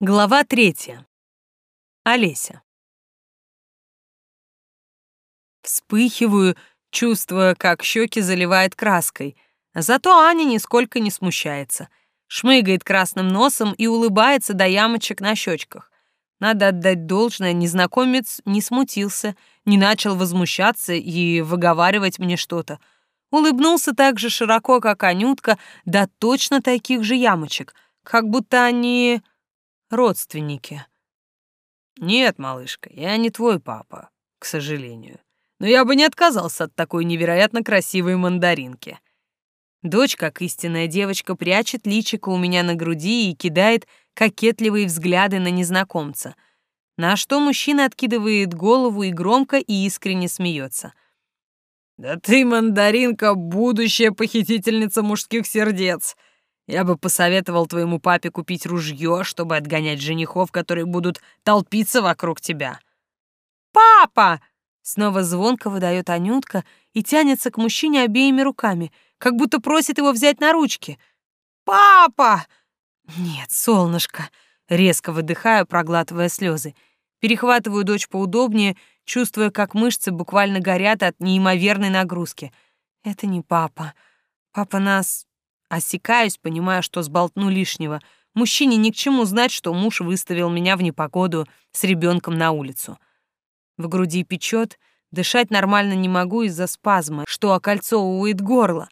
Глава третья. Олеся. Вспыхиваю, чувствуя, как щеки заливает краской. Зато Аня нисколько не смущается. Шмыгает красным носом и улыбается до ямочек на щечках. Надо отдать должное, незнакомец не смутился, не начал возмущаться и выговаривать мне что-то. Улыбнулся так же широко, как Анютка, до точно таких же ямочек, как будто они родственники. Нет, малышка, я не твой папа, к сожалению. Но я бы не отказался от такой невероятно красивой мандаринки. Дочь, как истинная девочка, прячет личико у меня на груди и кидает кокетливые взгляды на незнакомца. На что мужчина откидывает голову и громко и искренне смеется. «Да ты, мандаринка, будущая похитительница мужских сердец!» Я бы посоветовал твоему папе купить ружье, чтобы отгонять женихов, которые будут толпиться вокруг тебя. Папа! Снова звонко выдает Анютка и тянется к мужчине обеими руками, как будто просит его взять на ручки. Папа! Нет, солнышко. Резко выдыхаю, проглатывая слезы. Перехватываю дочь поудобнее, чувствуя, как мышцы буквально горят от неимоверной нагрузки. Это не папа. Папа нас Осекаюсь, понимая, что сболтну лишнего. Мужчине ни к чему знать, что муж выставил меня в непогоду с ребенком на улицу. В груди печет, дышать нормально не могу из-за спазма, что окольцовывает горло.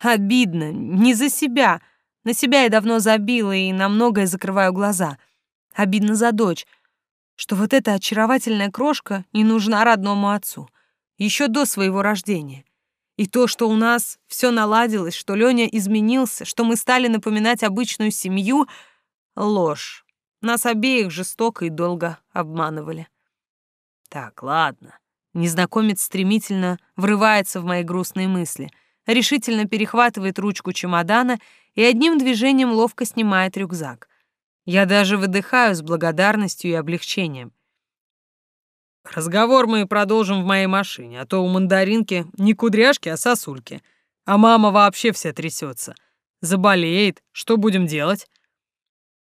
Обидно, не за себя. На себя я давно забила и на многое закрываю глаза. Обидно за дочь, что вот эта очаровательная крошка не нужна родному отцу. Еще до своего рождения. И то, что у нас все наладилось, что Леня изменился, что мы стали напоминать обычную семью — ложь. Нас обеих жестоко и долго обманывали. Так, ладно. Незнакомец стремительно врывается в мои грустные мысли, решительно перехватывает ручку чемодана и одним движением ловко снимает рюкзак. Я даже выдыхаю с благодарностью и облегчением — Разговор мы продолжим в моей машине, а то у мандаринки не кудряшки, а сосульки. А мама вообще вся трясется. Заболеет. Что будем делать?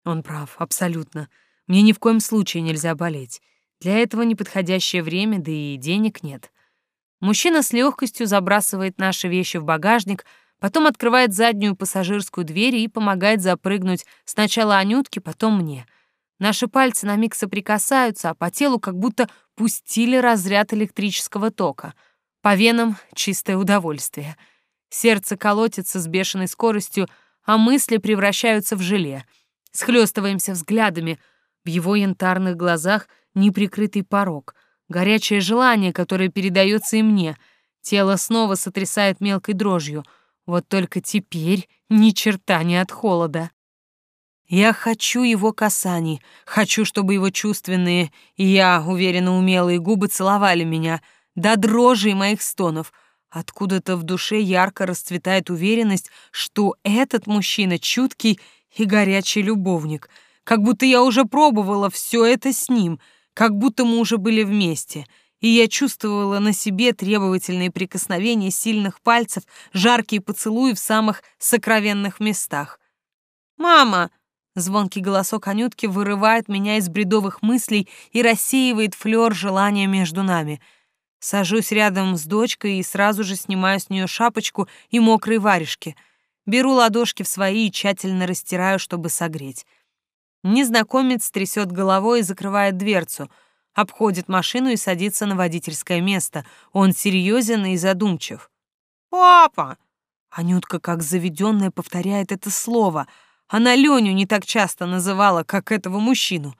Он прав, абсолютно. Мне ни в коем случае нельзя болеть. Для этого неподходящее время, да и денег нет. Мужчина с легкостью забрасывает наши вещи в багажник, потом открывает заднюю пассажирскую дверь и помогает запрыгнуть сначала Анютке, потом мне — Наши пальцы на миг соприкасаются, а по телу как будто пустили разряд электрического тока. По венам чистое удовольствие. Сердце колотится с бешеной скоростью, а мысли превращаются в желе. Схлёстываемся взглядами. В его янтарных глазах неприкрытый порог, горячее желание, которое передается и мне. Тело снова сотрясает мелкой дрожью. Вот только теперь ни черта не от холода. Я хочу его касаний, хочу, чтобы его чувственные я, уверенно умелые губы целовали меня, до дрожи моих стонов. Откуда-то в душе ярко расцветает уверенность, что этот мужчина чуткий и горячий любовник, как будто я уже пробовала все это с ним, как будто мы уже были вместе, и я чувствовала на себе требовательные прикосновения сильных пальцев, жаркие поцелуи в самых сокровенных местах. «Мама!» Звонкий голосок Анютки вырывает меня из бредовых мыслей и рассеивает флёр желания между нами. Сажусь рядом с дочкой и сразу же снимаю с нее шапочку и мокрые варежки. Беру ладошки в свои и тщательно растираю, чтобы согреть. Незнакомец трясет головой и закрывает дверцу, обходит машину и садится на водительское место. Он серьезен и задумчив. «Папа!» Анютка, как заведенная, повторяет это слово — она Леню не так часто называла, как этого мужчину.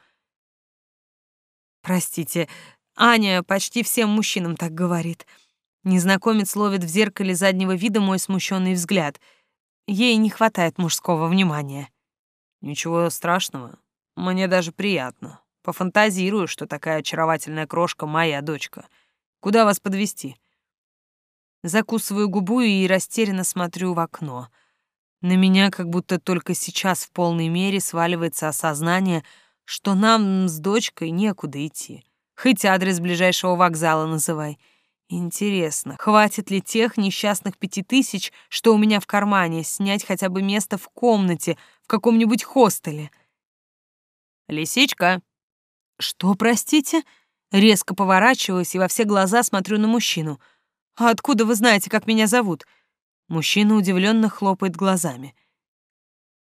Простите, Аня почти всем мужчинам так говорит. Незнакомец ловит в зеркале заднего вида мой смущенный взгляд. Ей не хватает мужского внимания. Ничего страшного. Мне даже приятно. Пофантазирую, что такая очаровательная крошка моя дочка. Куда вас подвести? Закусываю губу и растерянно смотрю в окно — на меня как будто только сейчас в полной мере сваливается осознание, что нам с дочкой некуда идти. Хоть адрес ближайшего вокзала называй. Интересно, хватит ли тех несчастных пяти тысяч, что у меня в кармане, снять хотя бы место в комнате в каком-нибудь хостеле? Лисичка!» «Что, простите?» Резко поворачиваюсь и во все глаза смотрю на мужчину. «А откуда вы знаете, как меня зовут?» Мужчина удивленно хлопает глазами.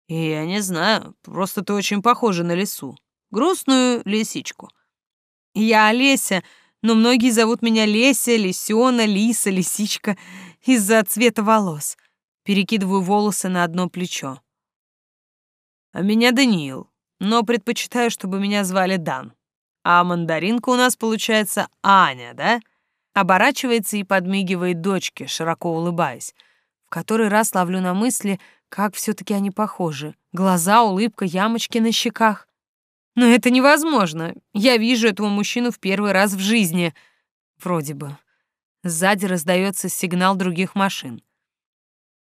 «Я не знаю, просто ты очень похожа на лису. Грустную лисичку». «Я Олеся, но многие зовут меня Леся, Лисёна, Лиса, Лисичка из-за цвета волос». Перекидываю волосы на одно плечо. «А меня Даниил, но предпочитаю, чтобы меня звали Дан. А мандаринка у нас получается Аня, да?» Оборачивается и подмигивает дочке, широко улыбаясь. Который раз ловлю на мысли, как все таки они похожи. Глаза, улыбка, ямочки на щеках. Но это невозможно. Я вижу этого мужчину в первый раз в жизни. Вроде бы. Сзади раздается сигнал других машин.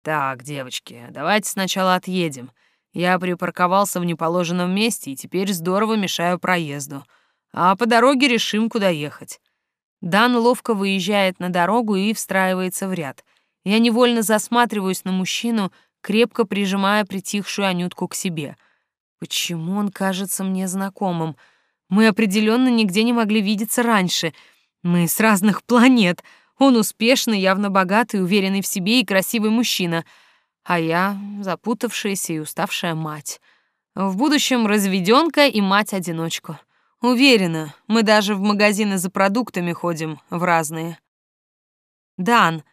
«Так, девочки, давайте сначала отъедем. Я припарковался в неположенном месте и теперь здорово мешаю проезду. А по дороге решим, куда ехать». Дан ловко выезжает на дорогу и встраивается в ряд. Я невольно засматриваюсь на мужчину, крепко прижимая притихшую Анютку к себе. Почему он кажется мне знакомым? Мы определенно нигде не могли видеться раньше. Мы с разных планет. Он успешный, явно богатый, уверенный в себе и красивый мужчина. А я запутавшаяся и уставшая мать. В будущем разведёнка и мать-одиночка. Уверена, мы даже в магазины за продуктами ходим в разные. Дан.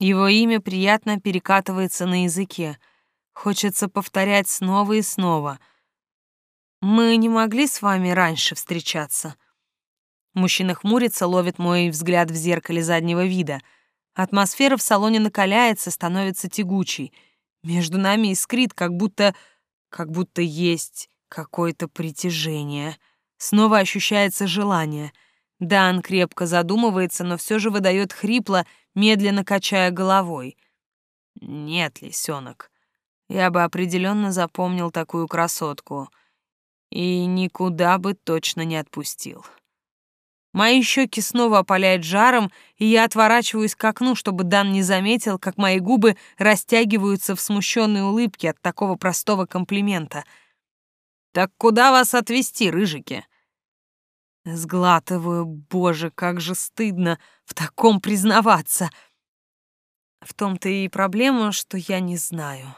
Его имя приятно перекатывается на языке. Хочется повторять снова и снова. Мы не могли с вами раньше встречаться. Мужчина хмурится, ловит мой взгляд в зеркале заднего вида. Атмосфера в салоне накаляется, становится тягучей. Между нами искрит, как будто... как будто есть какое-то притяжение. Снова ощущается желание. Дан крепко задумывается, но все же выдает хрипло, медленно качая головой. «Нет, лисенок, я бы определенно запомнил такую красотку и никуда бы точно не отпустил». Мои щеки снова опаляет жаром, и я отворачиваюсь к окну, чтобы Дан не заметил, как мои губы растягиваются в смущенной улыбке от такого простого комплимента. «Так куда вас отвезти, рыжики?» Сглатываю, боже, как же стыдно в таком признаваться. В том-то и проблема, что я не знаю.